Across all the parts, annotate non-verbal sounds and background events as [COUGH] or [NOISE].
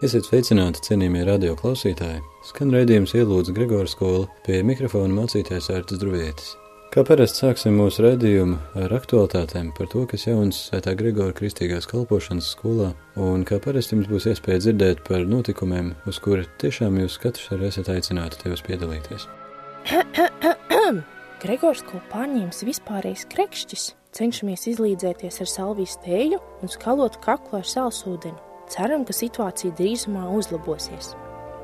Esiet sveicināti, cienījamie radio klausītāji! Skan raidījums ielūdz Gregora skola pie mikrofona mācītājs Ārtas Druvietis. Kā parasti sāksim mūsu raidījumu ar aktualitātēm par to, kas jauns Svētā Gregora kristīgās kalpošanas skolā, un kā parasti jums būs iespēja dzirdēt par notikumiem, uz kura tiešām jūs katrs arī esat aicināti tajos piedalīties. [COUGHS] Gregors ko pārņēmis vispārējais krekšķis, cenšamies izlīdzēties ar salvijas tēju un skalot kaklu ar salsūdeni. Ceram, ka situācija drīzumā uzlabosies.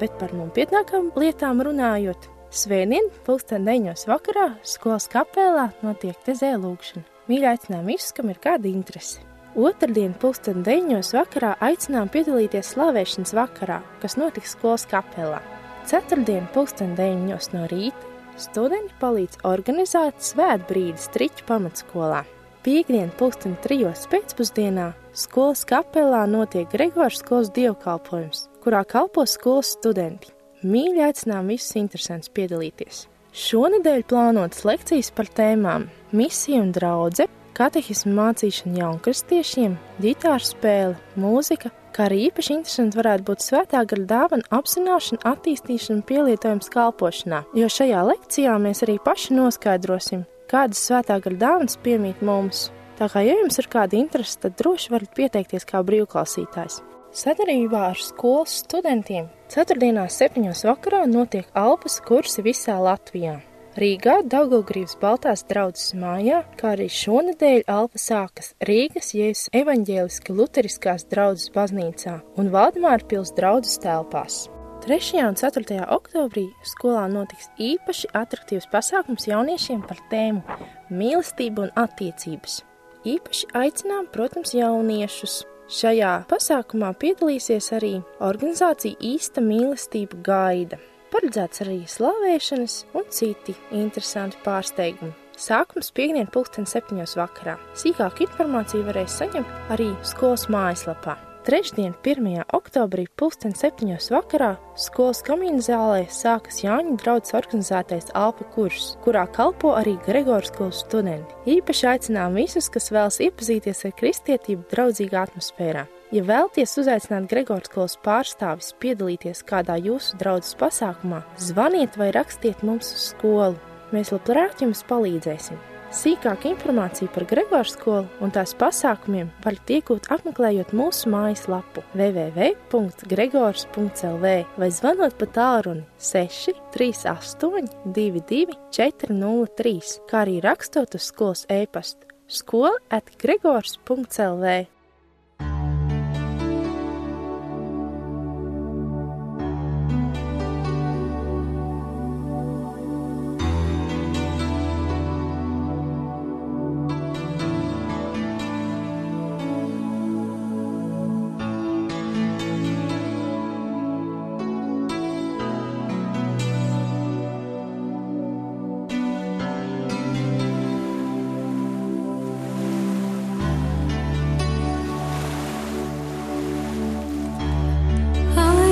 Bet par nopietnākām lietām runājot, Svētdien, pulksten 9. vakarā, skolas kapelā notiek tezē lūkšana. Mīļā aicinām visus, kam ir kāda interese. Otradien, pulksten 9. vakarā, aicinām piedalīties slavēšanas vakarā, kas notiks skolas kapelā. Ceturtdien, pulksten 9. no rīta, studenti palīdz organizēt svētbrīdi Striķu pamatskolā. Piektdien, pulksten trijos pēcpusdienā, skolas kapelā notiek Gregors skolas dievkalpojums, kurā kalpo skolas studenti. Mīļi aicinām visus interesantus piedalīties. Šonadēļ plānotas lekcijas par tēmām misija un draudze, katehismu mācīšana jaunkristiešiem, ģitāru spēle, mūzika, kā arī īpaši interesanti varētu būt svētā gara dāvana apzināšana, attīstīšana un pielietojums kalpošanā, jo šajā lekcijā mēs arī paši noskaidrosim, kādas svētā gara dāvanas piemīt mums. Tā kā ja jums ir kāda interese, tad droši varat pieteikties kā brīvklausītājs. Sadarbībā ar skolas studentiem 4. un 7. vakarā notiek Alpas kursi visā Latvijā. Rīgā Daugaugrības Baltās draudzes mājā, kā arī šonadēļ Alpa sākas Rīgas Jēzus evaņģēliski luteriskās draudzes baznīcā un Valdemāra pils draudzes telpās. 3. un 4. oktobrī skolā notiks īpaši attraktīvs pasākums jauniešiem par tēmu mīlestība un attiecības. Īpaši aicinām, protams, jauniešus. Šajā pasākumā piedalīsies arī organizācija īsta mīlestība gaida. Paredzēts arī slavēšanas un citi interesanti pārsteigumi. Sākums piekdien pulksten septiņos vakarā. Sīkāku informāciju varēs saņemt arī skolas mājaslapā. Trešdien, 1. oktobrī, 2007. vakarā skolas kamīna zālē sākas Jāņa draugs organizētais Alpa kurs, kurā kalpo arī Gregors skolas studenti. Īpaši aicinām visus, kas vēlas iepazīties ar kristietību draudzīgā atmosfērā. Ja vēlaties uzaicināt Gregors skolas pārstāvis piedalīties kādā jūsu draudzes pasākumā, zvaniet vai rakstiet mums uz skolu. Mēs labprāt jums palīdzēsim! Sīkāku informāciju par Gregors skolu un tās pasākumiem varat iegūt apmeklējot mūsu mājaslapu www.gregors.lv vai zvanot pa tālruni 638 22 403, kā arī rakstot uz skolas e-pastu skola at gregors.lv.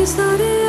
started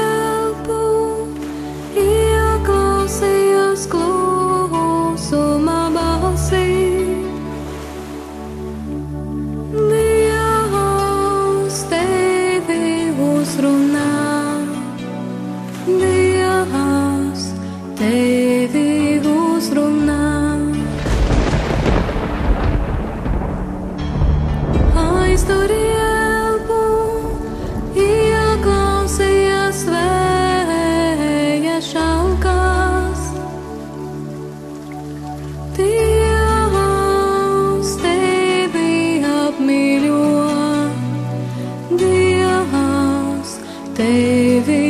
David.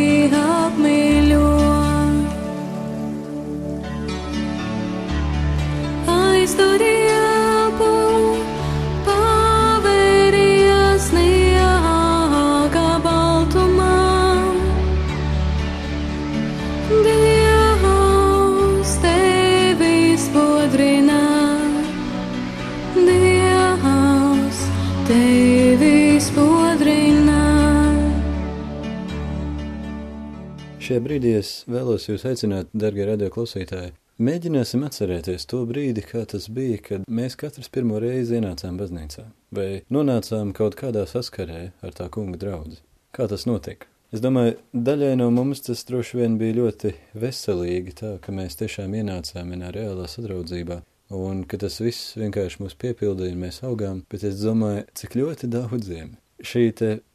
Šajā brīdī es vēlos jūs aicināt, darbie radio klausītāji, mēģināsim atcerēties to brīdi, kā tas bija, kad mēs katrs pirmo reizi ienācām baznīcā, vai nonācām kaut kādā saskarē ar tā kunga draugu. Kā tas notika? Es domāju, daļai no mums tas droši vien bija ļoti veselīgi, tā ka mēs tiešām ienācām vienā reālā sadraudzībā, un ka tas viss vienkārši mūs piepildīja un mēs augām, bet es domāju, cik ļoti daudziem šī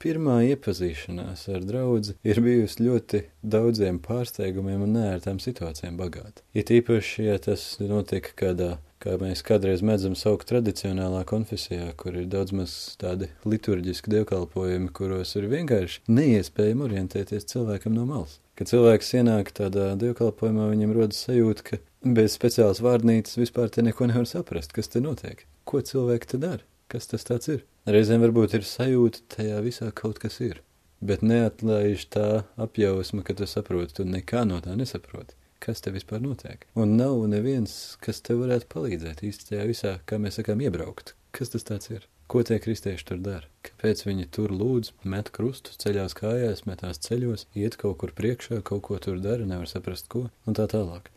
pirmā iepazīšanās ar draugu ir bijusi ļoti daudziem pārsteigumiem un neērtām situācijām bagāta. It īpaši, ja tas notiek kādā, kā mēs kādreiz mēdzam saukt, tradicionālā konfesijā, kur ir daudz maz tādi liturģiski dievkalpojumi, kuros ir vienkārši neiespējami orientēties cilvēkam no malas. Kad cilvēks ienāk tādā dievkalpojumā, viņam rodas sajūta, ka bez speciālas vārnīcas vispār te neko nevar saprast, kas te notiek. Ko cilvēki te dara? Kas tas tāds ir? Reizēm varbūt ir sajūta, tajā visā kaut kas ir, bet neatlaiž tā apjausma, ka tu saproti, tu nekā no tā nesaproti. Kas te vispār notiek? Un nav neviens, kas te varētu palīdzēt īsti tajā visā, kā mēs sakām, iebraukt. Kas tas tāds ir? Ko tie kristieši tur dara? Kāpēc viņi tur lūdz, met krustu, ceļās kājās, metās ceļos, iet kaut kur priekšā, kaut ko tur dara, nevar saprast ko, un tā tālāk.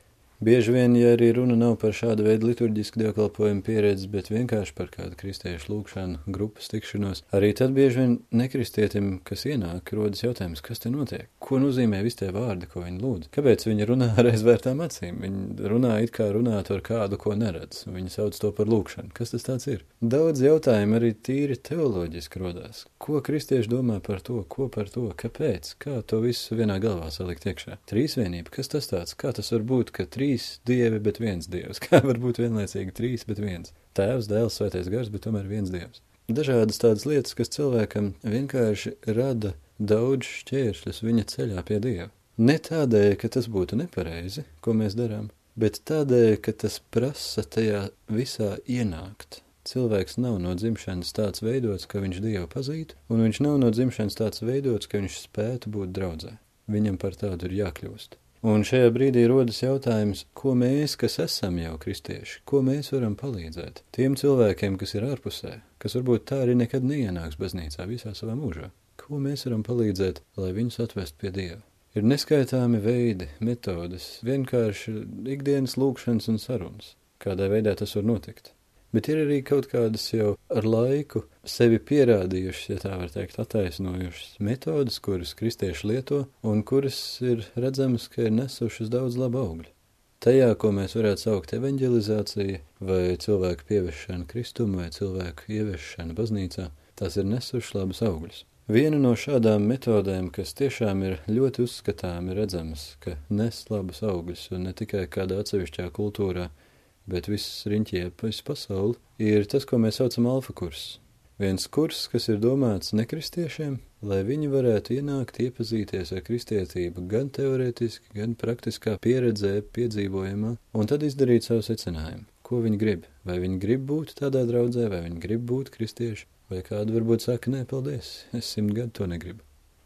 Bieži vien, ja arī runa nav par šādu veidu liturģisku dievkalpojumu pieredzi, bet vienkārši par kādu kristiešu lūgšanu, grupas tikšanos, arī tad bieži vien nekristietim, kas ienāk, rodas jautājums, kas te notiek? Ko nozīmē visi tie vārdi, ko viņi lūdz? Kāpēc viņi runā ar aizvērtām acīm? Viņi runā it kā runātu ar kādu, ko neredz. Viņi sauc to par lūgšanu. Kas tas tāds ir? Daudz jautājumu arī tīri teoloģiski rodās. Ko kristieši domā par to, ko par to, kāpēc, kā to visu vienā galvā salikt iekšā? Trīsvienība, kas tas tāds? Kā tas var būt, ka trīs trīs dievi, bet viens dievs. [LAUGHS] Kā var būt vienlaicīgi trīs, bet viens? Tēvs, dēls, svētais gars, bet tomēr viens dievs. Dažādas tādas lietas, kas cilvēkam vienkārši rada daudz šķēršļus viņa ceļā pie dieva. Ne tādēļ, ka tas būtu nepareizi, ko mēs darām, bet tādēļ, ka tas prasa tajā visā ienākt. Cilvēks nav no dzimšanas tāds veidots, ka viņš Dievu pazītu, un viņš nav no dzimšanas tāds veidots, ka viņš spētu būt draudzē. Viņam par tādu ir jākļūst. Un šajā brīdī rodas jautājums, ko mēs, kas esam jau kristieši, ko mēs varam palīdzēt tiem cilvēkiem, kas ir ārpusē, kas varbūt tā arī nekad neienāks baznīcā visā savā mūžā. Ko mēs varam palīdzēt, lai viņus atvest pie Dieva? Ir neskaitāmi veidi, metodes, vienkārši ikdienas lūkšanas un sarunas, kādā veidā tas var notikt bet ir arī kaut kādas jau ar laiku sevi pierādījušas, ja tā var teikt, attaisnojušas metodas, kuras kristieši lieto un kuras ir redzamas, ka ir nesušas daudz labu augļu. Tajā, ko mēs varētu saukt evanģelizācija, vai cilvēku pieviešana kristumu, vai cilvēku ieviešana baznīcā, tās ir nesušas labus augļus. Viena no šādām metodēm, kas tiešām ir ļoti uzskatāmi redzamas, ka nes labus augļus, un ne tikai kādā atsevišķā kultūrā, bet viss riņķie pa visu pasauli, ir tas, ko mēs saucam alfa kurs. Viens kurs, kas ir domāts nekristiešiem, lai viņi varētu ienākt, iepazīties ar kristietību gan teorētiski, gan praktiskā pieredzē, piedzīvojumā, un tad izdarīt savu secinājumu. Ko viņi grib? Vai viņi grib būt tādā draudzē, vai viņi grib būt kristieši, vai kādu varbūt saka, nē, paldies, es simt gadu to negribu.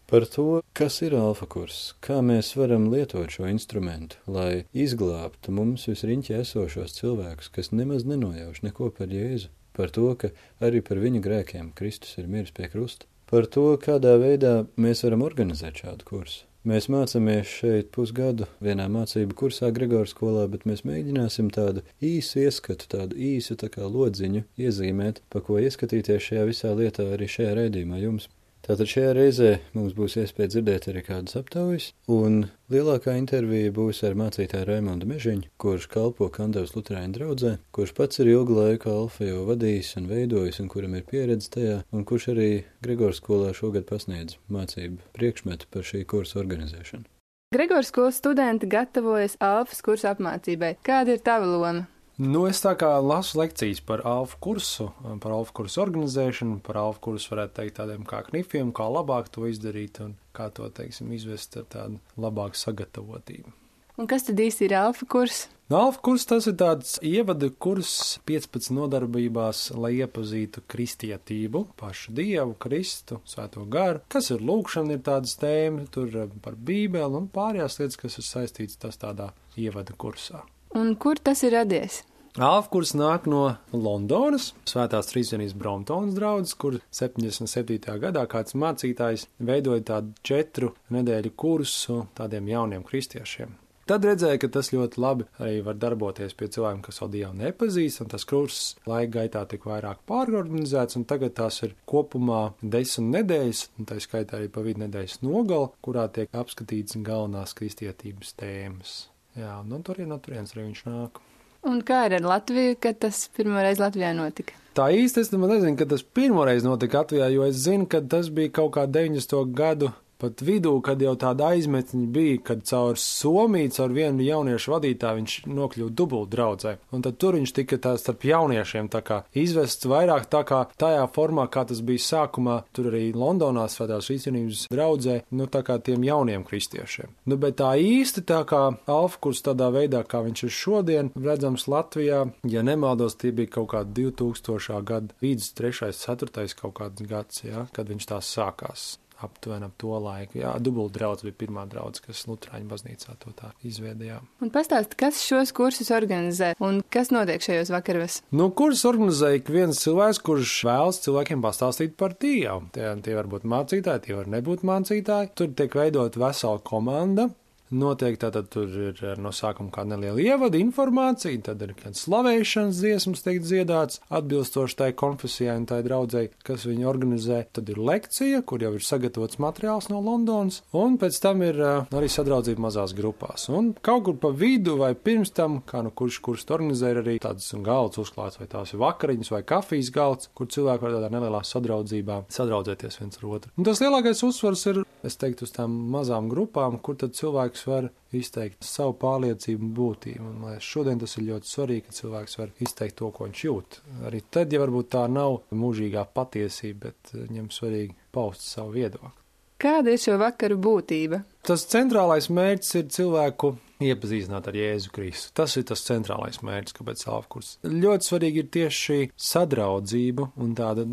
Par to, kas ir alfa kurs, kā mēs varam lietot šo instrumentu, lai izglābtu mums visriņķi esošos cilvēkus, kas nemaz nenojauš neko par Jēzu, par to, ka arī par viņu grēkiem Kristus ir miris pie krusta, par to, kādā veidā mēs varam organizēt šādu kursu. Mēs mācāmies šeit pusgadu vienā mācību kursā Gregors skolā, bet mēs mēģināsim tādu īsu ieskatu, tādu īsu tā kā lodziņu iezīmēt, pa ko ieskatīties šajā visā lietā arī šajā raidījumā jums. Tātad šajā reizē mums būs iespēja dzirdēt arī kādas aptaujas, un lielākā intervija būs ar mācītāju Raimondu Mežiņu, kurš kalpo Kandavas Lutrēņu draudzē, kurš pats ir ilgu laiku alfa jau vadījis un veidojis, un kuram ir pieredze tajā, un kurš arī Gregors skolā šogad pasniedz mācību priekšmetu par šī kursa organizēšanu. Gregors skolas studenti gatavojas alfas kursa apmācībai. Kāda ir tava loma? Nu, es tā kā lasu lekcijas par alfa kursu, par alfa kursu organizēšanu, par alfa kursu varētu teikt tādiem kā knifiem, kā labāk to izdarīt un kā to, teiksim, izvest ar tādu labāku sagatavotību. Un kas tad īsti ir alfa kurs? No alfa kurs tas ir tāds ievada kurs 15 nodarbībās, lai iepazītu kristietību, pašu dievu, Kristu, svēto garu, kas ir lūkšana, ir tādas tēmas, tur par bībeli un pārējās lietas, kas ir saistītas tas tādā ievada kursā. Un kur tas ir radies? Alfkurs nāk no Londonas, Svētās Trīsvienības Bromptons draugs, kur 77. gadā kāds mācītājs veidoja tādu četru nedēļu kursu tādiem jauniem kristiešiem. Tad redzēju, ka tas ļoti labi arī var darboties pie cilvēkiem, kas vēl Dievu nepazīst, un tas kurs laika gaitā tika vairāk pārorganizēts, un tagad tās ir kopumā desmit nedēļas, un tā skaitā arī pa vidu nedēļas nogali, kurā tiek apskatīts galvenās kristietības tēmas. Jā, nu tur ir no turienes arī viņš nāk. Un kā ir ar Latviju, kad tas pirmoreiz Latvijā notika? Tā īsti es nezinu, kad tas pirmoreiz notika Latvijā, jo es zinu, ka tas bija kaut kā 90. gadu pat vidū, kad jau tāda aizmetņa bija, kad caur Somiju, caur vienu jauniešu vadītāju viņš nokļuva dubult draudzē. Un tad tur viņš tika tā starp jauniešiem tā kā izvests vairāk tā kā tajā formā, kā tas bija sākumā, tur arī Londonā svētās īstenības draudzē, nu tā kā tiem jauniem kristiešiem. Nu, bet tā īsti tā kā Alfkurs tādā veidā, kā viņš ir šodien, redzams Latvijā, ja nemaldos, tie bija kaut kādi 2000. gada vidus, 3. 4. kaut kāds gads, ja, kad viņš tās sākās aptuveni ap to laiku. Jā, dubult draudz bija pirmā draudz, kas Lutrāņu baznīcā to tā izveidīja. Un pastāst, kas šos kursus organizē un kas notiek šajos vakaros? Nu, kursus organizē ik viens cilvēks, kurš vēlas cilvēkiem pastāstīt par Dievu. Tie, tie var būt mācītāji, tie var nebūt mācītāji. Tur tiek veidot vesela komanda, Noteikti tātad tur ir eh, no sākuma kāda neliela ievada informācija, tad ir kāds slavēšanas dziesmas teikt dziedāts, atbilstoši tai konfesijai un tai draudzēji, kas viņu organizē. Tad ir lekcija, kur jau ir sagatavots materiāls no Londonas, un pēc tam ir uh, arī sadraudzība mazās grupās. Un kaut kur pa vidu vai pirms tam, kā nu kurš to organizē, ir arī tāds galds uzklāts, vai tās ir vakariņas vai kafijas galds, kur cilvēki var tādā nelielā sadraudzībā sadraudzēties viens ar otru. Un tas lielākais uzsvars ir, es teiktu, uz tām mazām grupām, kur tad cilvēks var izteikt savu pārliecību būtību. Un, liekas, šodien tas ir ļoti svarīgi, ka cilvēks var izteikt to, ko viņš jūt. Arī tad, ja varbūt tā nav mūžīgā patiesība, bet eh, viņam svarīgi paust savu viedokli. Kāda ir šo vakaru būtība? Tas centrālais mērķis ir cilvēku iepazīstināt ar Jēzu Kristu. Tas ir tas centrālais mērķis, kāpēc Alfkurs. Ļoti svarīgi ir tieši šī sadraudzība un tāda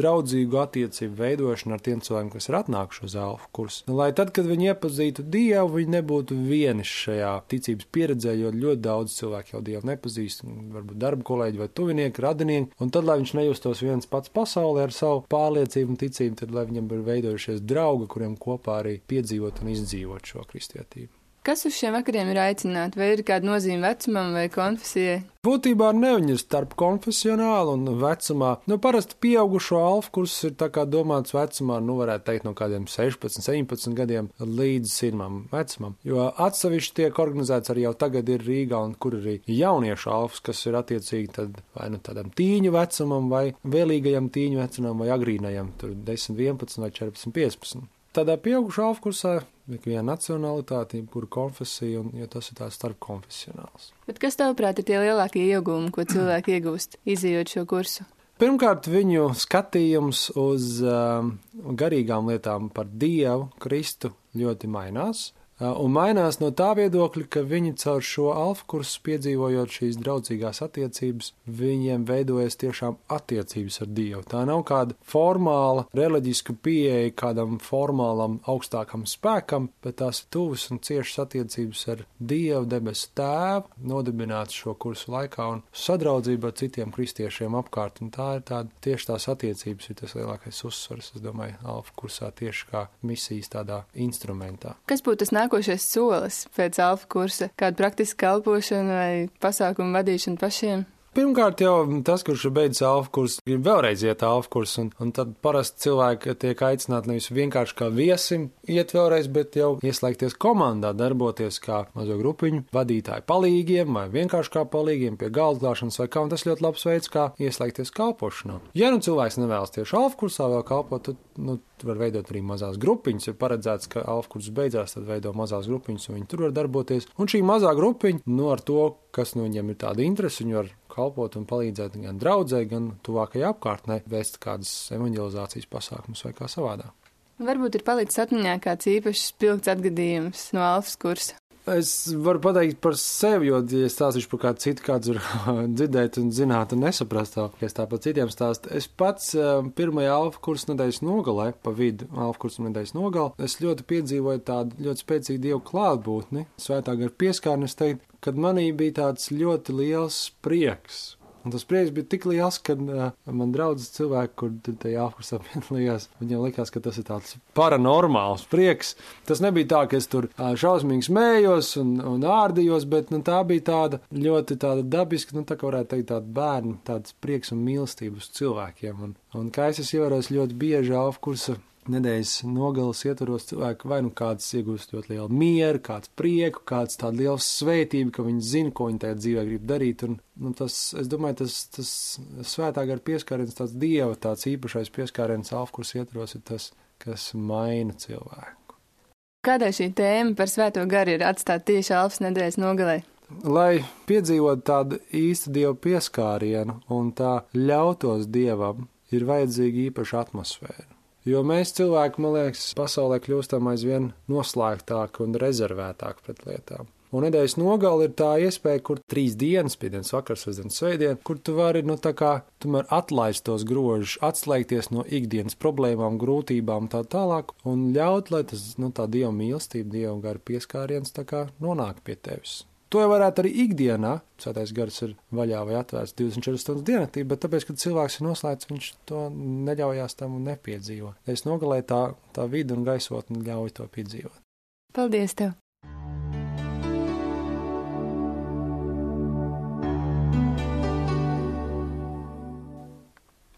draudzīgu attiecību veidošana ar tiem cilvēkiem, kas ir atnākuši uz Alfkurs. Nu, lai tad, kad viņi iepazītu Dievu, viņi nebūtu vieniši šajā ticības pieredzē, jo ļoti daudz cilvēku jau Dievu nepazīst, varbūt darba kolēģi vai tuvinieki, radinieki, un tad, lai viņš nejustos viens pats pasaulē ar savu pārliecību un ticību, tad, lai viņam ir veidojušies draugi, kuriem kopā arī piedzīvot un izdzīvot šo kristietību. Kas uz šiem vakariem ir aicināti? Vai ir kāda nozīme vecumam vai konfesijai? Būtībā ne viņi ir starp konfesionāli un vecumā. Nu, parasti pieaugušo alfa kurs ir tā kā domāts vecumā, nu, varētu teikt, no kādiem 16, 17 gadiem līdz sirmam vecumam. Jo atsevišķi tiek organizēts arī jau tagad ir Rīgā, un kur arī jauniešu alfas, kas ir attiecīgi tad vai nu tādam tīņu vecumam, vai vēlīgajam tīņu vecumam, vai agrīnajam, tur 10, 11 vai 14, 15. Tādā pieaugušā alfkursā ir viena nacionalitāte, kura konfesija, un ja tas ir tāds starpkonfesionāls. Bet kas tavuprāt ir tie lielākie iegūmi, ko cilvēki iegūst, izējot šo kursu? Pirmkārt, viņu skatījums uz um, garīgām lietām par Dievu, Kristu ļoti mainās. Un mainās no tā viedokļa, ka viņi caur šo alfa kursu piedzīvojot šīs draudzīgās attiecības, viņiem veidojas tiešām attiecības ar Dievu. Tā nav kāda formāla, reliģiska pieeja kādam formālam augstākam spēkam, bet tās tuvas un ciešas attiecības ar Dievu, debesu tēvu, nodibināts šo kursu laikā un sadraudzība ar citiem kristiešiem apkārt. Un tā ir tāda tieši tās attiecības, ir tas lielākais uzsvars, es domāju, alfa kursā tieši kā misijas tādā instrumentā. Kas būtu tas nākamais? Nākošais solis pēc alfa kursa? Kāda praktiska kalpošana vai pasākumu vadīšana pašiem? Pirmkārt, jau tas, kurš ir beidzis alfa kursu, grib vēlreiz iet alfa kursu, un, un tad parasti cilvēki tiek aicināti nevis vienkārši kā viesim iet vēlreiz, bet jau ieslēgties komandā, darboties kā mazo grupiņu vadītāju palīgiem vai vienkārši kā palīgiem pie galda klāšanas vai kā, un tas ļoti labs veids, kā ieslēgties kalpošanā. Ja nu cilvēks nevēlas tieši alfa kursā vēl kalpot, tad, nu, var veidot arī mazās grupiņas. Ir paredzēts, ka alfa kurs beidzās, tad veido mazās grupiņas, un viņi tur var darboties. Un šī mazā grupiņa, nu, ar to, kas no nu, viņiem ir tāda interese, viņi var kalpot un palīdzēt gan draudzē, gan tuvākajā apkārtnē, vēst kādas evanģelizācijas pasākumus vai kā savādāk. Varbūt ir palicis atmiņā kāds īpašs spilgts atgadījums no alfas kursa. Es varu pateikt par sevi, jo, ja stāstīšu par kādu citu, kāds var [LAUGHS] dzirdēt un zināt un nesaprast to, ja es tā par citiem stāstu. Es pats eh, pirmajā alfa kursa nedēļas nogalē, pa vidu alfa kursa nedēļas nogalē, es ļoti piedzīvoju tādu ļoti spēcīgu dievu klātbūtni, svētā gar pieskārni, es teiktu, kad manī bija tāds ļoti liels prieks Un tas prieks bija tik liels, ka uh, man draudzes cilvēki, kur tajā apkursā piedalījās, viņiem likās, ka tas ir tāds paranormāls prieks. Tas nebija tā, ka es tur uh, šausmīgi smējos un, un ārdījos, bet nu, tā bija tāda ļoti tāda dabiska, nu tā kā varētu teikt, tāda bērnu, tāds prieks un mīlestība uz cilvēkiem. Un, un kā es esmu ievērojis ļoti bieži apkursa nedēļas nogalas ietvaros cilvēki vai nu kāds iegūst ļoti lielu mieru, kāds prieku, kāds tādu lielu svētību, ka viņi zina, ko viņi tajā dzīvē grib darīt. Un, nu, tas, es domāju, tas, tas svētā gara pieskāriens, tāds dieva, tāds īpašais pieskāriens alfkurs ietvaros ir tas, kas maina cilvēku. Kādēļ šī tēma par svēto garu ir atstāta tieši alfas nedēļas nogalē? Lai piedzīvotu tādu īstu dievu pieskārienu un tā ļautos dievam, ir vajadzīga īpaša atmosfēra. Jo mēs cilvēki, man liekas, pasaulē kļūstam aizvien noslēgtāki un rezervētāki pret lietām. Un nedēļas nogala ir tā iespēja, kur trīs dienas, piedienas vakars, sestdienas, svētdien, kur tu vari, nu, tā kā, tomēr atlaist tos grožus, atslēgties no ikdienas problēmām, grūtībām tā tālāk, un ļaut, lai tas, nu, tā dieva mīlestība, dieva gara pieskāriens, tā kā nonāk pie tevis. To jau varētu arī ikdienā. Svētais gars ir vaļā vai atvērts 24 stundas diennaktī, bet tāpēc, kad cilvēks ir noslēgts, viņš to neļaujās tam un nepiedzīvo. Es nogalēju tā, tā vidi un gaisotni ļauj to piedzīvot. Paldies tev!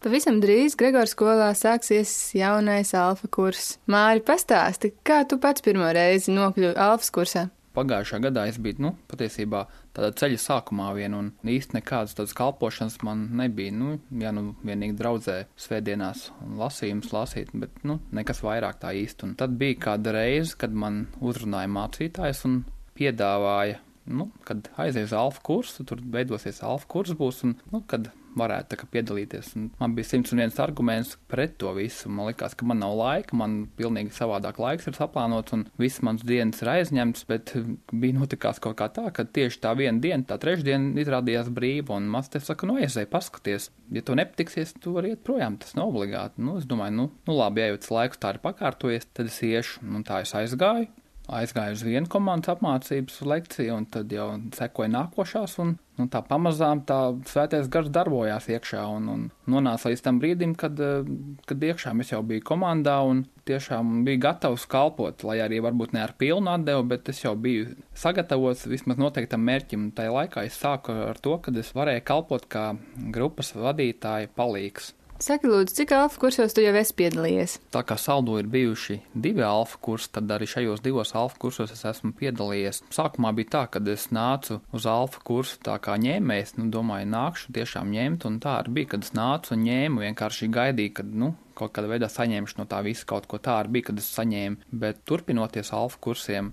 Pavisam drīz Gregors skolā sāksies jaunais alfa kurs. Māri, pastāsti, kā tu pats pirmo reizi nokļuvi alfas kursā? Pagājušā gadā es biju, nu, patiesībā tādā ceļa sākumā vien, un īsti nekādas tādas kalpošanas man nebija. Nu, jā, nu, vienīgi draudzē svētdienās lasījums lasīt, bet, nu, nekas vairāk tā īsti. Un tad bija kāda reize, kad man uzrunāja mācītājs un piedāvāja, nu, kad aizies alfa kursu, tur veidosies alfa kurs būs, un, nu, kad varētu kā, piedalīties. Un man bija 101 arguments pret to visu. Man liekas, ka man nav laika, man pilnīgi savādāk laiks ir saplānots un viss mans dienas ir aizņemts, bet bija notikās kaut kā tā, ka tieši tā viena diena, tā trešdiena izrādījās brīva un maz te saka, nu, iesai paskaties. Ja tu nepatiksies, tu vari iet projām, tas nav obligāti. Nu, es domāju, nu, nu labi, ja jau tas laiks tā ir pakārtojies, tad es iešu. Un tā es aizgāju, aizgāju uz vienu komandas apmācības lekciju, un tad jau sekoja nākošās, un nu, tā pamazām tā svētais gars darbojās iekšā, un, un nonāca līdz tam brīdim, kad, eh, kad iekšā es jau biju komandā, un tiešām biju gatavs kalpot, lai arī varbūt ne ar pilnu atdevu, bet es jau biju sagatavots vismaz noteiktam mērķim. Tajā laikā es sāku ar to, ka es varēju kalpot kā grupas vadītāja palīgs. Saki, lūdzu, cik alfa kursos tu jau esi piedalījies? Tā kā saldo ir bijuši divi alfa kursi, tad arī šajos divos alfa kursos es esmu piedalījies. Sākumā bija tā, ka es nācu uz alfa kursu tā kā ņēmējs, nu, domāju, nākšu tiešām ņemt, un tā arī bija, kad es nācu un ņēmu, vienkārši gaidīju, kad, nu, kaut kādā veidā saņemšu no tā visa kaut ko tā arī bija, kad es saņēmu, bet turpinoties alfa kursiem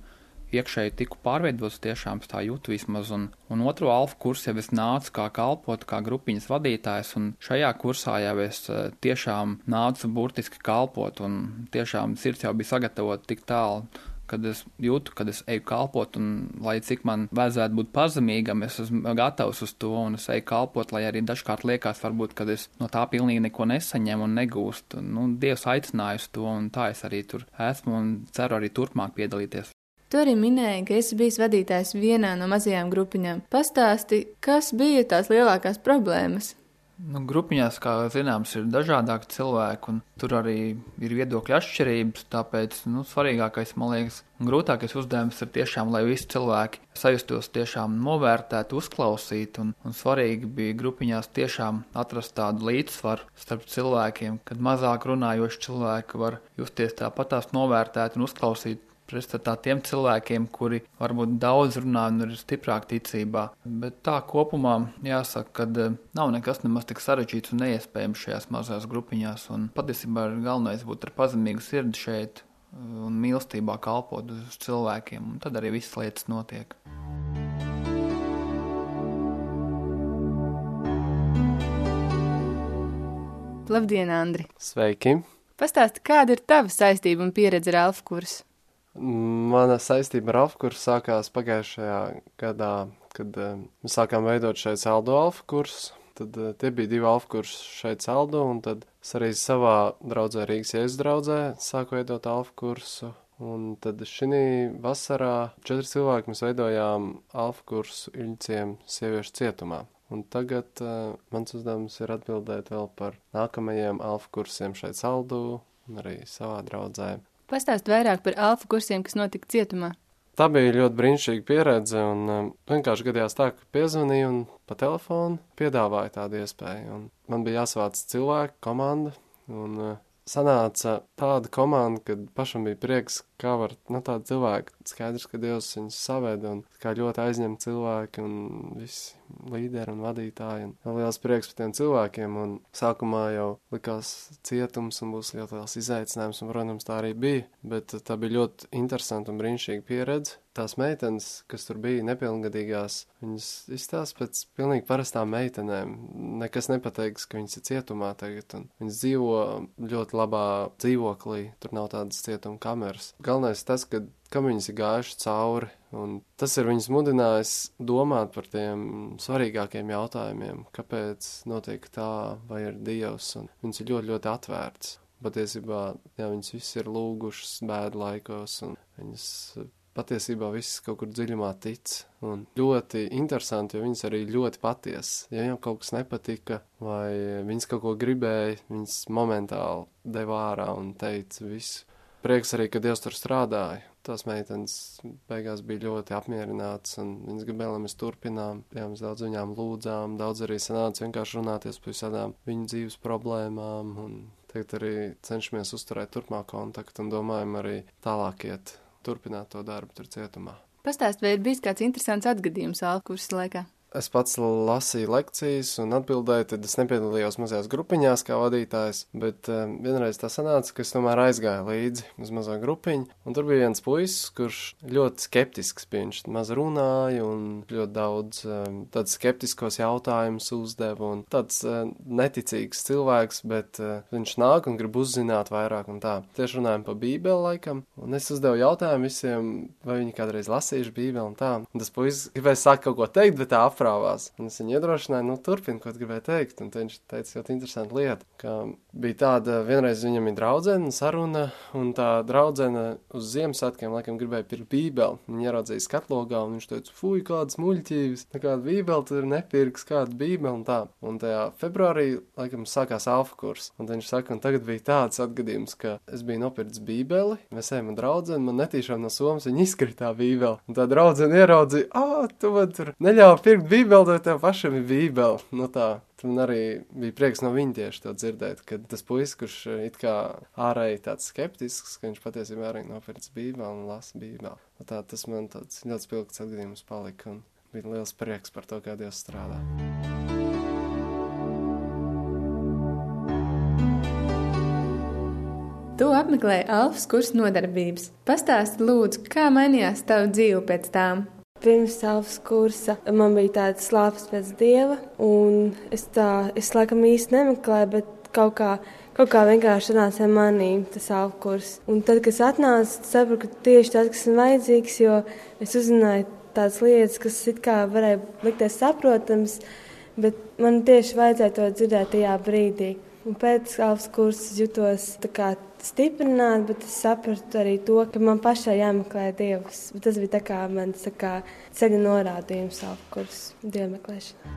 iekšēji tiku pārveidots, tiešām tā jūtu vismaz. Un, un otro alfa kursu jau es nācu kā kalpot, kā grupiņas vadītājs, un šajā kursā jau es eh, tiešām nācu burtiski kalpot, un tiešām sirds jau bija sagatavota tik tālu kad es jūtu, kad es eju kalpot, un lai cik man vajadzētu būt pazemīgam, es esmu gatavs uz to, un es eju kalpot, lai arī dažkārt liekas, varbūt, ka es no tā pilnīgi neko nesaņemu un negūstu. Nu, Dievs aicināja uz to, un tā es arī tur esmu, un ceru arī turpmāk piedalīties. Tu arī minēji, ka esi bijis vadītājs vienā no mazajām grupiņām. Pastāsti, kas bija tās lielākās problēmas? Nu, grupiņās, kā zināms, ir dažādāki cilvēki, un tur arī ir viedokļu atšķirības. Tāpēc nu, svarīgākais, man liekas, un grūtākais uzdevums ir tiešām, lai visi cilvēki sajustos tiešām novērtēti, uzklausīti. Un, un svarīgi bija grupiņās tiešām atrast tādu līdzsvaru starp cilvēkiem, kad mazāk runājoši cilvēki var justies tāpatās novērtēti un uzklausīti pretstatā tiem cilvēkiem, kuri varbūt daudz runā un ir stiprāk ticībā. Bet tā kopumā jāsaka, ka eh, nav nekas nemaz tik sarežģīts un neiespējams šajās mazās grupiņās. Un patiesībā galvenais būt ar pazemīgu sirdi šeit eh, un mīlestībā kalpot uz cilvēkiem, un tad arī visas lietas notiek. Labdien, Andri! Sveiki! Pastāsti, kāda ir tava saistība un pieredze ar Alfa kursu? Mana saistība ar Alfkuru sākās pagājušajā gadā, kad uh, mēs sākām veidot šeit saldo alfa kursus. Tad uh, tie bija divi alfa kursi šeit saldo, un tad es arī savā draudzē Rīgas ies draudzē sāku veidot alfa kursu. Un tad šī vasarā četri cilvēki mēs veidojām alfa kursu Iļciem sieviešu cietumā. Un tagad uh, mans uzdevums ir atbildēt vēl par nākamajiem alfa kursiem šeit saldū un arī savā draudzē. Pastāst vairāk par alfa kursiem, kas notika cietumā. Tā bija ļoti brīnišķīga pieredze, un um, vienkārši gadījās tā, ka piezvanīja un pa telefonu piedāvāja tādu iespēju. Un man bija jāsavāc cilvēku komanda, un uh, sanāca tāda komanda, kad pašam bija prieks, kā var, nu, tādi cilvēki, skaidrs, ka Dievs viņus saveda un kā ļoti aizņem cilvēki un visi līderi un vadītāji. Un liels prieks par tiem cilvēkiem, un sākumā jau likās cietums un būs ļoti liels izaicinājums, un, protams, tā arī bija, bet tā bija ļoti interesanta un brīnišķīga pieredze. Tās meitenes, kas tur bija nepilngadīgās, viņas izstāsta pēc pilnīgi parastām meitenēm. Nekas nepateiks, ka viņas ir cietumā tagad, un viņas dzīvo ļoti labā dzīvoklī, tur nav tādas cietuma kameras galvenais tas, ka kam viņas ir gājuši cauri, un tas ir viņas mudinājis domāt par tiem svarīgākiem jautājumiem, kāpēc notiek tā, vai ir Dievs, un viņas ir ļoti, ļoti atvērts. Patiesībā, jā, viņas visas ir lūgušas bēdu laikos, un viņas patiesībā viss kaut kur dziļumā tic. Un ļoti interesanti, jo viņas arī ļoti patiesas. Ja viņam kaut kas nepatika, vai viņas kaut ko gribēja, viņas momentāli deva ārā un teica visu prieks arī, ka Dievs tur strādāja. Tās meitenes beigās bija ļoti apmierinātas, un viņas gribēja, lai mēs turpinām. Jā, mēs daudz viņām lūdzām, daudz arī sanāca vienkārši runāties par visādām viņu dzīves problēmām, un tagad arī cenšamies uzturēt turpmāk kontaktu un domājam arī tālāk iet, turpināt to darbu tur cietumā. Pastāst, vai ir bijis kāds interesants atgadījums Alkursa laikā? Es pats lasīju lekcijas un atbildēju, tad es nepiedalījos mazajās grupiņās kā vadītājs, bet um, vienreiz tā sanāca, ka es tomēr aizgāju līdzi uz mazo grupiņu, un tur bija viens puisis, kurš ļoti skeptisks bija, viņš maz runāja un ļoti daudz um, tāds skeptiskos jautājumus uzdeva, un tāds uh, neticīgs cilvēks, bet uh, viņš nāk un grib uzzināt vairāk un tā. Tieši runājam pa bībeli laikam, un es uzdevu jautājumu visiem, vai viņi kādreiz lasījuši bībeli un tā, un tas puisis gribēja sākt kaut ko teikt, bet tā aprāvās. Un es viņu iedrošināju, nu, turpini, ko gribēju teikt. Un viņš teica, ļoti interesanti lieta, ka bija tāda, vienreiz viņam ir draudzene, saruna, un tā draudzene uz Ziemassvētkiem, laikam, gribēja pirkt bībeli. Viņa ieraudzīja skatlogā, un viņš teica, fuj, kādas muļķības, nekāda bībeli tur nepirks, kāda bībeli un tā. Un tajā februārī, laikam, sākās alfa kurs. Un viņš saka, un tagad bija tāds atgadījums, ka es biju nopircis bībeli, mēs ejam draudzeni, man netīšām no somas viņa izkritā bībeli. Un tā draudzene ieraudzīja, ah, tu man tur neļauj pirkt bībeli, vai tev pašam ir bībeli. Nu tā, man arī bija prieks no viņa tieši to dzirdēt, ka tas puisis, kurš eh, it kā ārēji tāds skeptisks, ka viņš patiesībā arī nopircis bībeli un lasa bībeli. Nu tā, tas man tāds ļoti spilgts atgadījums palika un bija liels prieks par to, kā Dievs strādā. Tu apmeklēji Alfas kursu nodarbības. Pastāsti, lūdzu, kā mainījās tava dzīve pēc tām? Pirms savas kursa man bija tāda slāpes pēc dieva, un es tā, es laikam īsti nemeklēju, bet kaut kā, kaut kā vienkārši nāca manī tas alkurs. Un tad, kad es atnācu, sapratu, ka tieši tas, kas man vajadzīgs, jo es uzzināju tādas lietas, kas it kā varēja likties saprotams, bet man tieši vajadzēja to dzirdēt tajā brīdī. Un pēc alfas kursa jutos kā stiprināt, bet es sapratu arī to, ka man pašai jāmeklē Dievs. Bet tas bija tā kā mans kā, ceļa norādījums, kuras Dieva meklēšana.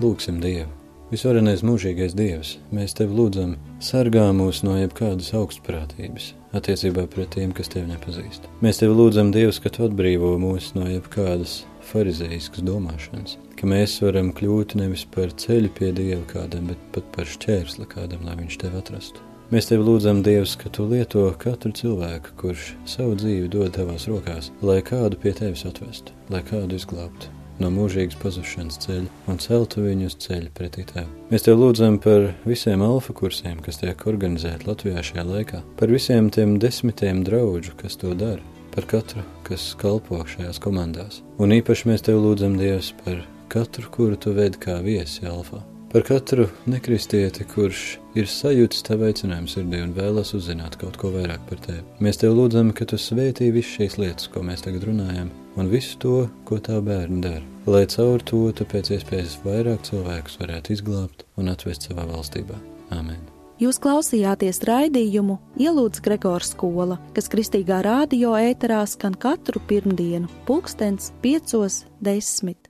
Lūksim Dievu! Visvarenais mūžīgais Dievs, mēs Tevi lūdzam, sargā mūs no jebkādas augstprātības attiecībā pret tiem, kas Tevi nepazīst. Mēs Tevi lūdzam, Dievs, ka Tu atbrīvo mūs no jebkādas farizējiskas domāšanas, ka mēs varam kļūt nevis par ceļu pie Dieva kādam, bet pat par šķērsli kādam, lai viņš Tevi atrastu. Mēs tevi lūdzam, Dievs, ka tu lieto katru cilvēku, kurš savu dzīvi dod tavās rokās, lai kādu pie tevis atvestu, lai kādu izglābtu no mūžīgas pazušanas ceļa un celtu viņu uz ceļa pretī tev. Mēs tev lūdzam par visiem alfa kursiem, kas tiek organizēti Latvijā šajā laikā, par visiem tiem desmitiem draugu, kas to dara, par katru, kas kalpo šajās komandās. Un īpaši mēs tev lūdzam, Dievs, par katru, kuru tu ved kā viesi alfa Par katru nekristieti, kurš ir sajūtis tavu aicinājumu sirdī un vēlas uzzināt kaut ko vairāk par tevi. Mēs tev lūdzam, ka tu svētī visas šīs lietas, ko mēs tagad runājam, un visu to, ko tā bērni dara, lai caur to tu pēc iespējas vairāk cilvēkus varētu izglābt un atvest savā valstībā. Āmen! Jūs klausījāties raidījumu Ielūdz Gregors skola, kas kristīgā rādio ēterā skan katru pirmdienu, pulkstens piecos desmit.